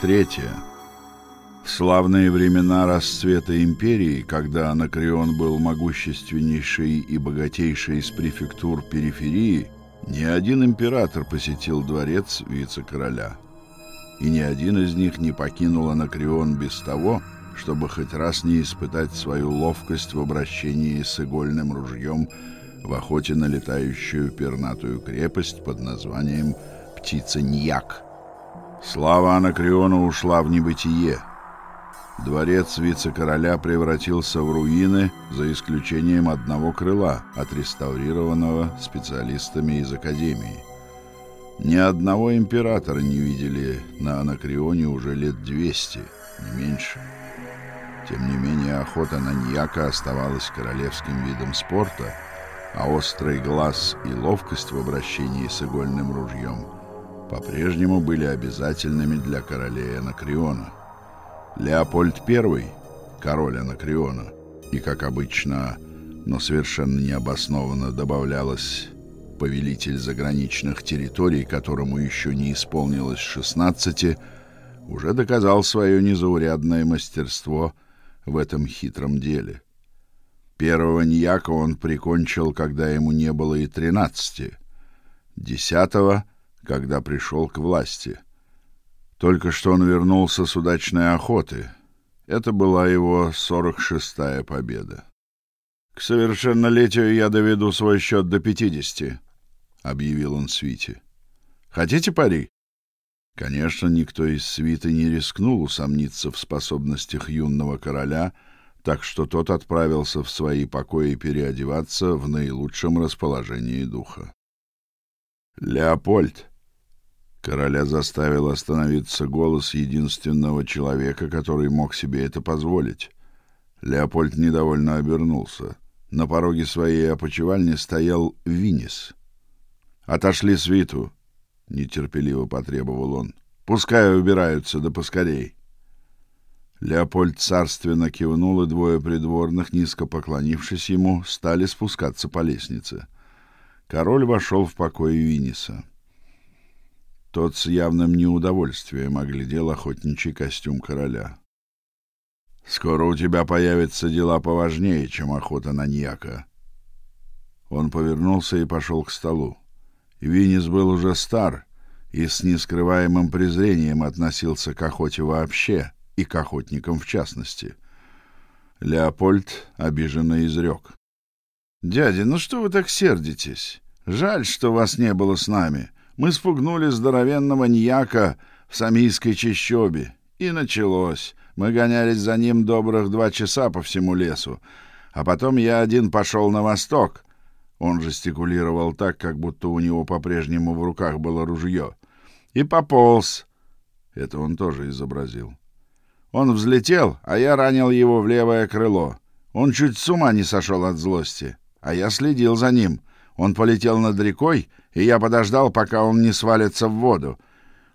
Третья. В славные времена расцвета империи, когда Анакреон был могущественнейший и богатейший из префектур периферии, ни один император посетил дворец вице-короля. И ни один из них не покинул Анакреон без того, чтобы хоть раз не испытать свою ловкость в обращении с игольным ружьем в охоте на летающую пернатую крепость под названием «Птица Ньяк». Слава Анакреона ушла в небытие. Дворец вице-короля превратился в руины, за исключением одного крыла, отреставрированного специалистами из Академии. Ни одного императора не видели на Анакреоне уже лет 200, не меньше. Тем не менее, охота на Ньяка оставалась королевским видом спорта, а острый глаз и ловкость в обращении с игольным ружьем – по-прежнему были обязательными для королей Анакреона. Леопольд I, король Анакреона, и, как обычно, но совершенно необоснованно добавлялось повелитель заграничных территорий, которому еще не исполнилось 16, уже доказал свое незаурядное мастерство в этом хитром деле. Первого Ньяка он прикончил, когда ему не было и тринадцати. Десятого — когда пришел к власти. Только что он вернулся с удачной охоты. Это была его сорок шестая победа. К совершеннолетию я доведу свой счет до пятидесяти, объявил он свите. Хотите пари? Конечно, никто из свиты не рискнул усомниться в способностях юного короля, так что тот отправился в свои покои переодеваться в наилучшем расположении духа. Леопольд, Короля заставил остановиться голос единственного человека, который мог себе это позволить. Леопольд недовольно обернулся. На пороге своей опочивальни стоял Винис. «Отошли свиту», — нетерпеливо потребовал он. «Пускай убираются, да поскорей». Леопольд царственно кивнул, и двое придворных, низко поклонившись ему, стали спускаться по лестнице. Король вошел в покой Виниса. Тот с явным неудовольствием оглядел охотничий костюм короля. Скоро у тебя появятся дела поважнее, чем охота на ньяка. Он повернулся и пошел к столу. Винис был уже стар и с нескрываемым презрением относился к охоте вообще и к охотникам в частности. Леопольд обиженно изрек. «Дядя, ну что вы так сердитесь? Жаль, что вас не было с нами мы спугнули здоровенного ньяка в Самийской чащобе. И началось. Мы гонялись за ним добрых два часа по всему лесу. А потом я один пошел на восток. Он жестикулировал так, как будто у него по-прежнему в руках было ружье. И пополз. Это он тоже изобразил. Он взлетел, а я ранил его в левое крыло. Он чуть с ума не сошел от злости. А я следил за ним. Он полетел над рекой, и я подождал, пока он не свалится в воду.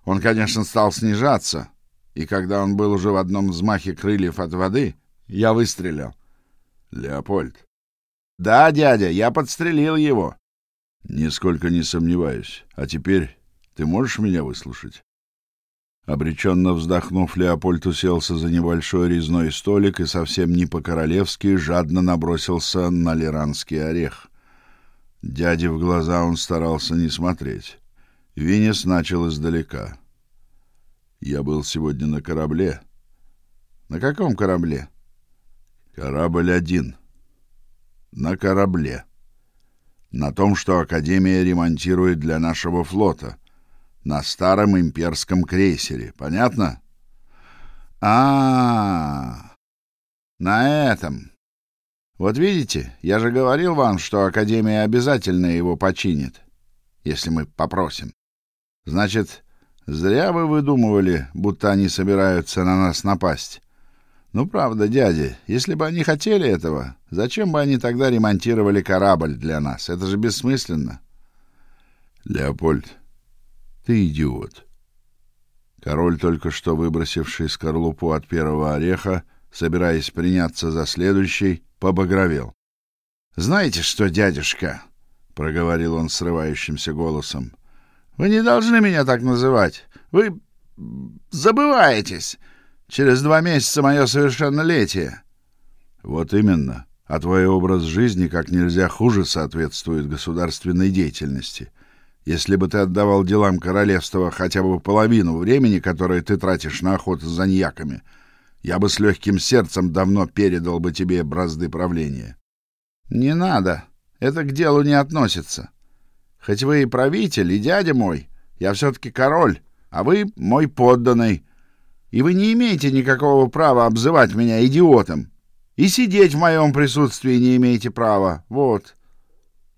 Он, конечно, стал снижаться, и когда он был уже в одном взмахе крыльев от воды, я выстрелил. Леопольд. Да, дядя, я подстрелил его. Нисколько не сомневаюсь. А теперь ты можешь меня выслушать? Обреченно вздохнув, Леопольд уселся за небольшой резной столик и совсем не по-королевски жадно набросился на лиранский орех. Дяде в глаза он старался не смотреть. Винес начал издалека. Я был сегодня на корабле. На каком корабле? Корабль один. На корабле. На том, что Академия ремонтирует для нашего флота. На старом имперском крейсере. Понятно? А, -а, -а на этом. Вот видите, я же говорил вам, что Академия обязательно его починит, если мы попросим. Значит, зря вы выдумывали, будто они собираются на нас напасть. Ну, правда, дядя, если бы они хотели этого, зачем бы они тогда ремонтировали корабль для нас? Это же бессмысленно. Леопольд, ты идиот. Король, только что выбросивший скорлупу от первого ореха, собираясь приняться за следующий, побагровел. Знаете что, дядюшка, проговорил он срывающимся голосом. Вы не должны меня так называть. Вы забываетесь. Через два месяца мое совершеннолетие. Вот именно. А твой образ жизни как нельзя хуже соответствует государственной деятельности. Если бы ты отдавал делам королевства хотя бы половину времени, которое ты тратишь на охоту за ньяками, я бы с легким сердцем давно передал бы тебе бразды правления. Не надо. Это к делу не относится. Хоть вы и правитель, и дядя мой, я все-таки король, а вы мой подданный. И вы не имеете никакого права обзывать меня идиотом. И сидеть в моем присутствии не имеете права. Вот.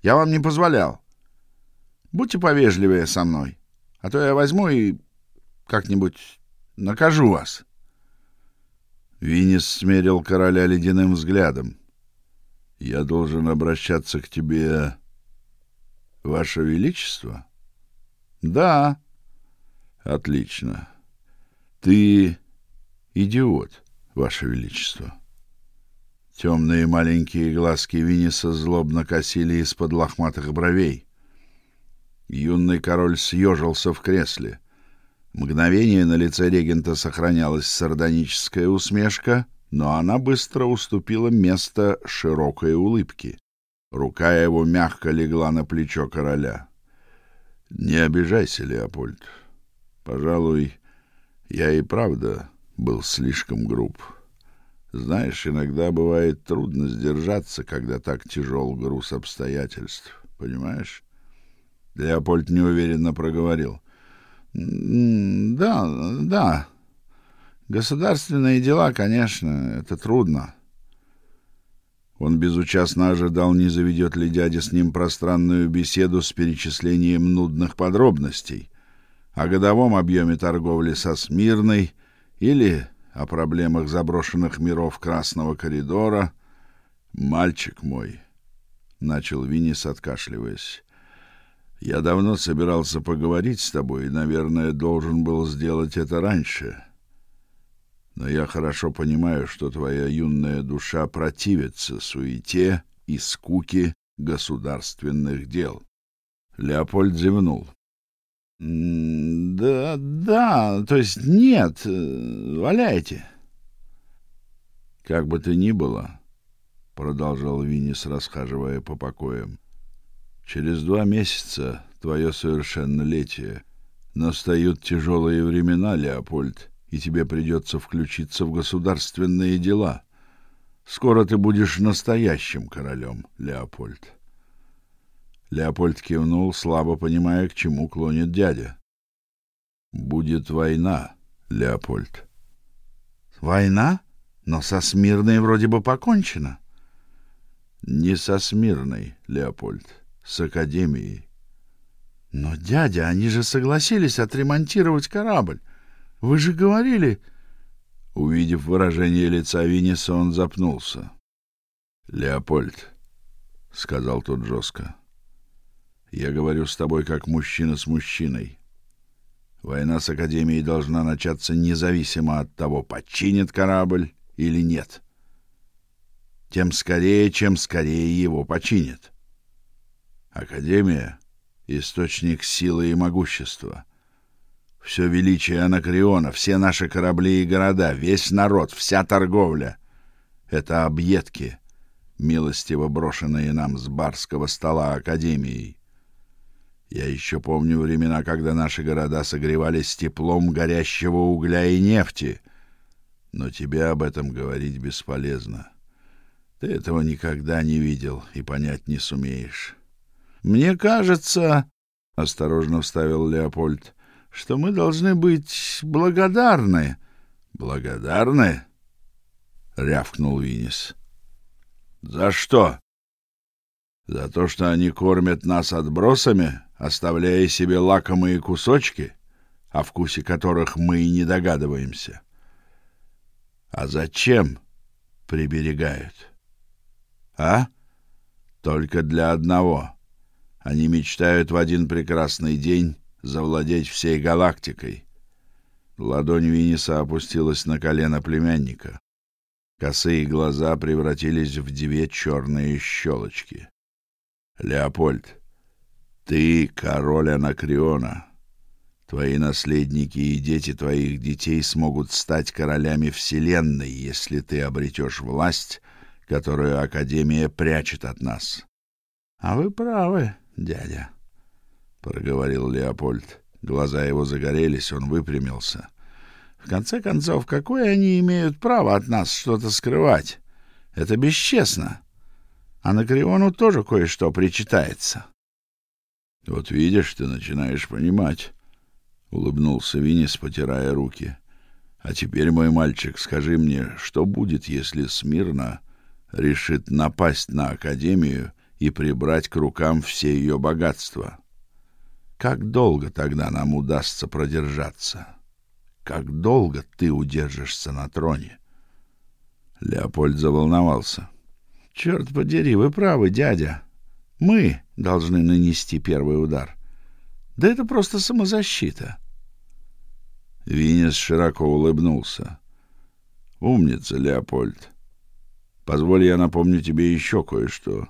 Я вам не позволял. Будьте повежливее со мной, а то я возьму и как-нибудь накажу вас. Винис смерил короля ледяным взглядом. Я должен обращаться к тебе, ваше величество? Да. Отлично. Ты идиот, ваше величество. Темные маленькие глазки Виниса злобно косили из-под лохматых бровей. Юный король съежился в кресле. Мгновение на лице регента сохранялась сардоническая усмешка, но она быстро уступила место широкой улыбке. Рука его мягко легла на плечо короля. Не обижайся, Леопольд. Пожалуй, я и правда был слишком груб. Знаешь, иногда бывает трудно сдержаться, когда так тяжел груз обстоятельств, понимаешь? Леопольд неуверенно проговорил. Да, да. Государственные дела, конечно, это трудно. Он безучастно ожидал, не заведет ли дядя с ним пространную беседу с перечислением нудных подробностей о годовом объеме торговли со Смирной или о проблемах заброшенных миров Красного коридора. Мальчик мой, начал Винис, откашливаясь. Я давно собирался поговорить с тобой и, наверное, должен был сделать это раньше. Но я хорошо понимаю, что твоя юная душа противится суете и скуке государственных дел. Леопольд зевнул. Да, да, то есть нет, э, валяйте. Как бы то ни было, продолжал Винис, расхаживая по покоям. Через два месяца твое совершеннолетие. Настают тяжелые времена, Леопольд, и тебе придется включиться в государственные дела. Скоро ты будешь настоящим королем, Леопольд. Леопольд кивнул, слабо понимая, к чему клонит дядя. Будет война, Леопольд. Война? Но со Смирной вроде бы покончено. Не со Смирной, Леопольд, с академией. Но дядя, они же согласились отремонтировать корабль. Вы же говорили, увидев выражение лица Винниса, он запнулся. Леопольд, сказал тот жестко. Я говорю с тобой как мужчина с мужчиной. Война с Академией должна начаться независимо от того, починит корабль или нет. Тем скорее, чем скорее его починят. Академия — источник силы и могущества. Все величие Анакреона, все наши корабли и города, весь народ, вся торговля — это объедки, милостиво брошенные нам с барского стола Академией. Я еще помню времена, когда наши города согревались теплом горящего угля и нефти. Но тебе об этом говорить бесполезно. Ты этого никогда не видел и понять не сумеешь. Мне кажется, осторожно вставил Леопольд, что мы должны быть благодарны. Благодарны? рявкнул Винис. За что? За то, что они кормят нас отбросами? оставляя себе лакомые кусочки, о вкусе которых мы и не догадываемся. А зачем приберегают? А? Только для одного. Они мечтают в один прекрасный день завладеть всей галактикой. Ладонь Виниса опустилась на колено племянника. Косые глаза превратились в две черные щелочки. Леопольд, ты король Анакреона. Твои наследники и дети твоих детей смогут стать королями Вселенной, если ты обретешь власть, которую Академия прячет от нас. — А вы правы, дядя, — проговорил Леопольд. Глаза его загорелись, он выпрямился. — В конце концов, какое они имеют право от нас что-то скрывать? Это бесчестно. А на Криону тоже кое-что причитается. — Вот видишь, ты начинаешь понимать улыбнулся Винис, потирая руки. А теперь, мой мальчик, скажи мне, что будет, если Смирна решит напасть на академию и прибрать к рукам все ее богатства? Как долго тогда нам удастся продержаться? Как долго ты удержишься на троне? Леопольд заволновался. Черт подери, вы правы, дядя. Мы должны нанести первый удар. Да это просто самозащита. Винес широко улыбнулся. Умница, Леопольд. Позволь я напомню тебе еще кое-что.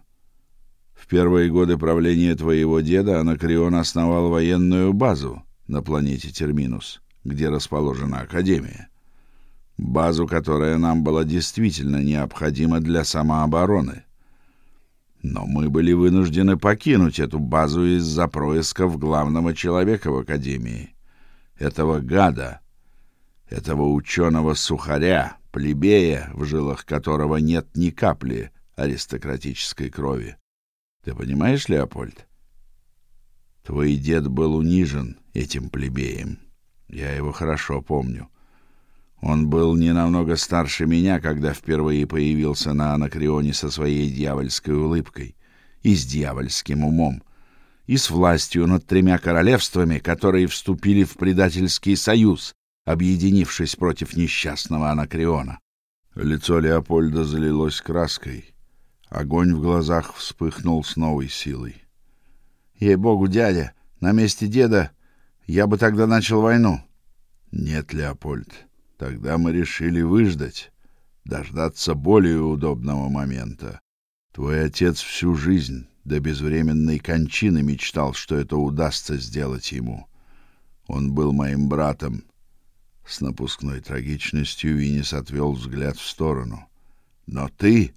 В первые годы правления твоего деда Анакреон основал военную базу на планете Терминус, где расположена Академия. Базу, которая нам была действительно необходима для самообороны. Но мы были вынуждены покинуть эту базу из-за происков главного человека в Академии этого гада, этого ученого-сухаря, плебея, в жилах которого нет ни капли аристократической крови. Ты понимаешь, Леопольд? Твой дед был унижен этим плебеем. Я его хорошо помню. Он был не намного старше меня, когда впервые появился на Анакреоне со своей дьявольской улыбкой и с дьявольским умом и с властью над тремя королевствами, которые вступили в предательский союз, объединившись против несчастного Анакреона. Лицо Леопольда залилось краской. Огонь в глазах вспыхнул с новой силой. Ей-богу, дядя, на месте деда я бы тогда начал войну. Нет, Леопольд, тогда мы решили выждать, дождаться более удобного момента. Твой отец всю жизнь до безвременной кончины мечтал, что это удастся сделать ему. Он был моим братом. С напускной трагичностью Винис отвел взгляд в сторону. Но ты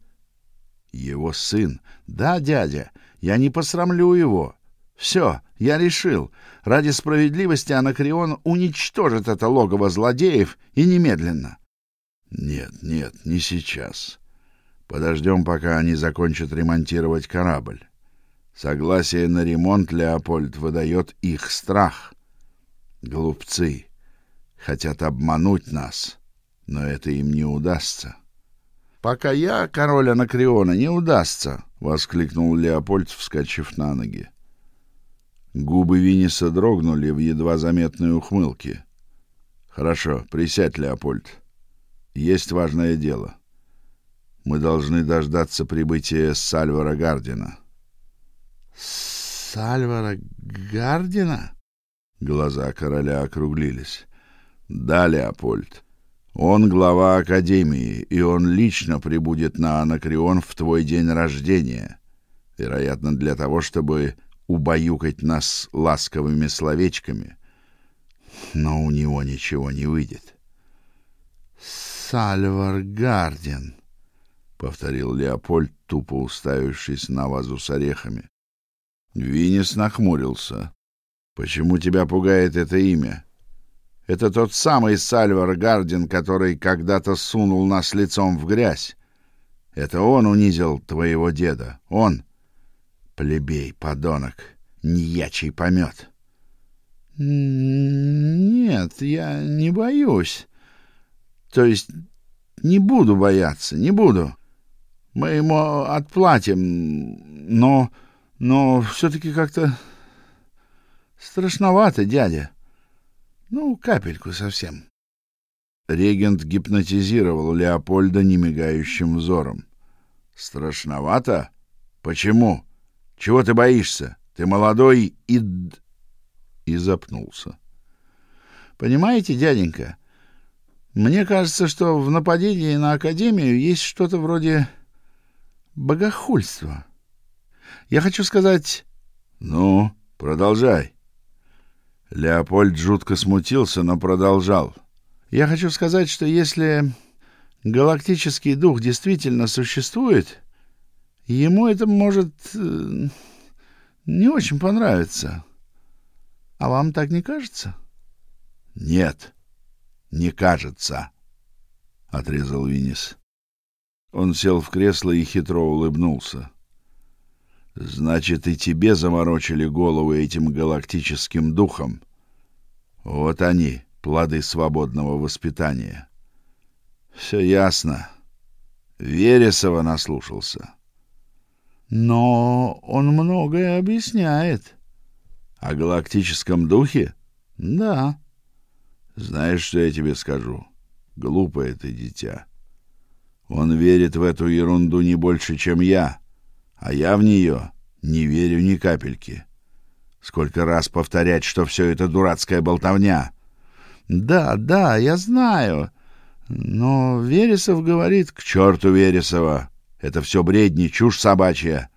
его сын. Да, дядя, я не посрамлю его. Все, я решил. Ради справедливости Анакреон уничтожит это логово злодеев и немедленно. Нет, нет, не сейчас. Подождем, пока они закончат ремонтировать корабль. Согласие на ремонт Леопольд выдает их страх. Глупцы хотят обмануть нас, но это им не удастся. Пока я король Анакреона не удастся, воскликнул Леопольд, вскочив на ноги. Губы Виниса дрогнули в едва заметной ухмылке. Хорошо, присядь, Леопольд. Есть важное дело. Мы должны дождаться прибытия Сальвара Гардина. Сальвара Гардина? Глаза короля округлились. Да, Леопольд. Он глава академии, и он лично прибудет на Анакреон в твой день рождения, вероятно, для того, чтобы убаюкать нас ласковыми словечками. Но у него ничего не выйдет. Сальвар Гардин, повторил Леопольд, тупо уставившись на вазу с орехами. Винис нахмурился. Почему тебя пугает это имя? Это тот самый Сальвар Гардин, который когда-то сунул нас лицом в грязь. Это он унизил твоего деда. Он плебей, подонок, неячий помет. Нет, я не боюсь. То есть не буду бояться, не буду. Мы ему отплатим, но но все-таки как-то страшновато, дядя. Ну, капельку совсем. Регент гипнотизировал Леопольда немигающим взором. Страшновато? Почему? Чего ты боишься? Ты молодой и и запнулся. Понимаете, дяденька, мне кажется, что в нападении на академию есть что-то вроде богохульства. Я хочу сказать... Ну, продолжай. Леопольд жутко смутился, но продолжал. «Я хочу сказать, что если галактический дух действительно существует, ему это может э, не очень понравиться. А вам так не кажется?» «Нет, не кажется», — отрезал Винис. Он сел в кресло и хитро улыбнулся. Значит, и тебе заморочили голову этим галактическим духом. Вот они, плоды свободного воспитания. Все ясно. Вересова наслушался. Но он многое объясняет. О галактическом духе? Да. Знаешь, что я тебе скажу? Глупое ты дитя. Он верит в эту ерунду не больше, чем я а я в нее не верю ни капельки. Сколько раз повторять, что все это дурацкая болтовня? Да, да, я знаю. Но Вересов говорит... К черту Вересова! Это все бредни, чушь собачья.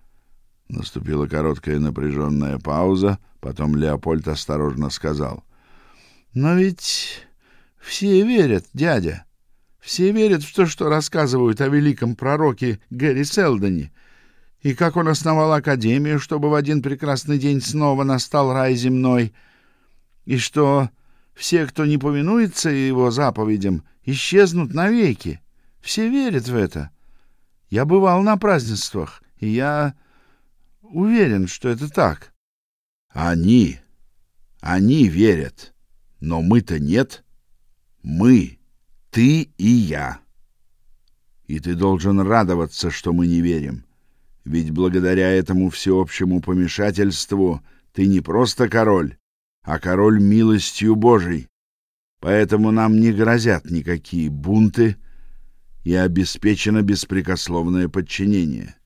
Наступила короткая напряженная пауза, потом Леопольд осторожно сказал. Но ведь все верят, дядя. Все верят в то, что рассказывают о великом пророке Гэри Селдоне и как он основал Академию, чтобы в один прекрасный день снова настал рай земной, и что все, кто не повинуется его заповедям, исчезнут навеки. Все верят в это. Я бывал на празднествах, и я уверен, что это так. Они, они верят, но мы-то нет. Мы, ты и я. И ты должен радоваться, что мы не верим. Ведь благодаря этому всеобщему помешательству ты не просто король, а король милостью Божией. Поэтому нам не грозят никакие бунты и обеспечено беспрекословное подчинение.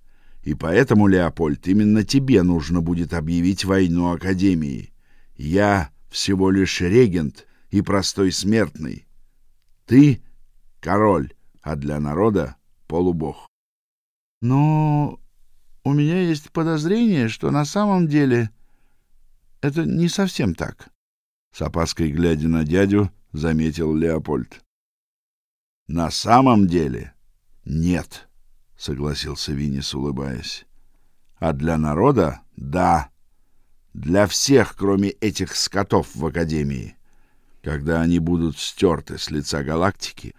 И поэтому, Леопольд, именно тебе нужно будет объявить войну Академии. Я всего лишь регент и простой смертный. Ты — король, а для народа — полубог. Но меня есть подозрение, что на самом деле это не совсем так. С опаской глядя на дядю, заметил Леопольд. На самом деле нет, согласился Винис, улыбаясь. А для народа да. Для всех, кроме этих скотов в академии. Когда они будут стерты с лица галактики,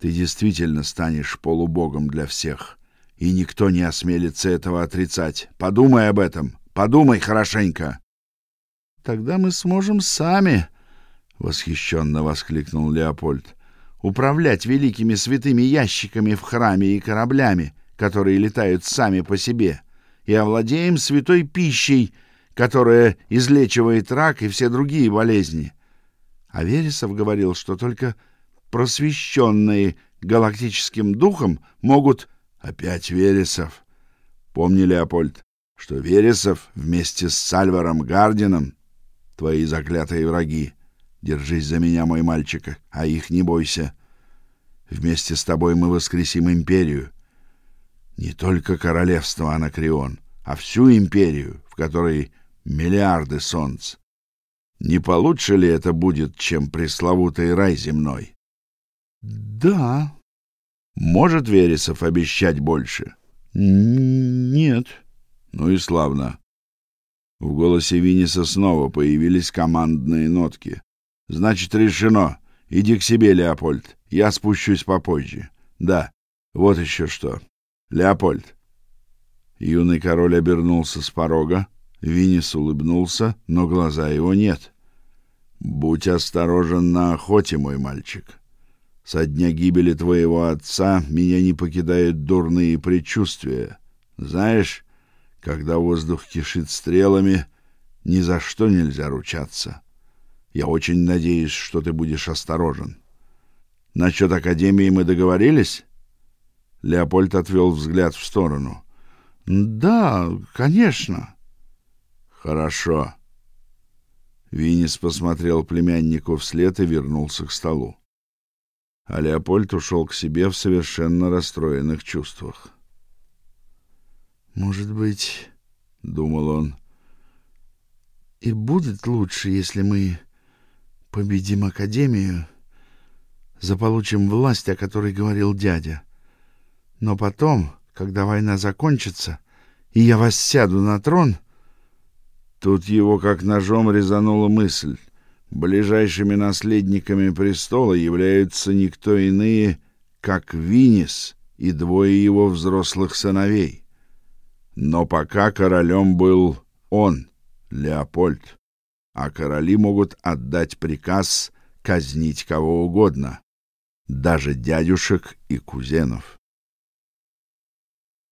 ты действительно станешь полубогом для всех и никто не осмелится этого отрицать. Подумай об этом, подумай хорошенько. Тогда мы сможем сами, восхищенно воскликнул Леопольд, управлять великими святыми ящиками в храме и кораблями, которые летают сами по себе, и овладеем святой пищей, которая излечивает рак и все другие болезни. А Вересов говорил, что только просвещенные галактическим духом могут Опять Вересов. Помни, Леопольд, что Вересов вместе с Сальваром Гардином твои заклятые враги. Держись за меня, мой мальчик, а их не бойся. Вместе с тобой мы воскресим империю. Не только королевство Анакреон, а всю империю, в которой миллиарды солнц. Не получше ли это будет, чем пресловутый рай земной? Да, может Вересов обещать больше? Нет. Ну и славно. В голосе Виниса снова появились командные нотки. Значит, решено. Иди к себе, Леопольд. Я спущусь попозже. Да. Вот еще что. Леопольд. Юный король обернулся с порога. Винис улыбнулся, но глаза его нет. Будь осторожен на охоте, мой мальчик. Со дня гибели твоего отца меня не покидают дурные предчувствия. Знаешь, когда воздух кишит стрелами, ни за что нельзя ручаться. Я очень надеюсь, что ты будешь осторожен. Насчет академии мы договорились? Леопольд отвел взгляд в сторону. Да, конечно. Хорошо. Винис посмотрел племяннику вслед и вернулся к столу а Леопольд ушел к себе в совершенно расстроенных чувствах. «Может быть, — думал он, — и будет лучше, если мы победим Академию, заполучим власть, о которой говорил дядя. Но потом, когда война закончится, и я воссяду на трон... Тут его как ножом резанула мысль. Ближайшими наследниками престола являются никто иные, как Винис и двое его взрослых сыновей. Но пока королем был он, Леопольд, а короли могут отдать приказ казнить кого угодно, даже дядюшек и кузенов.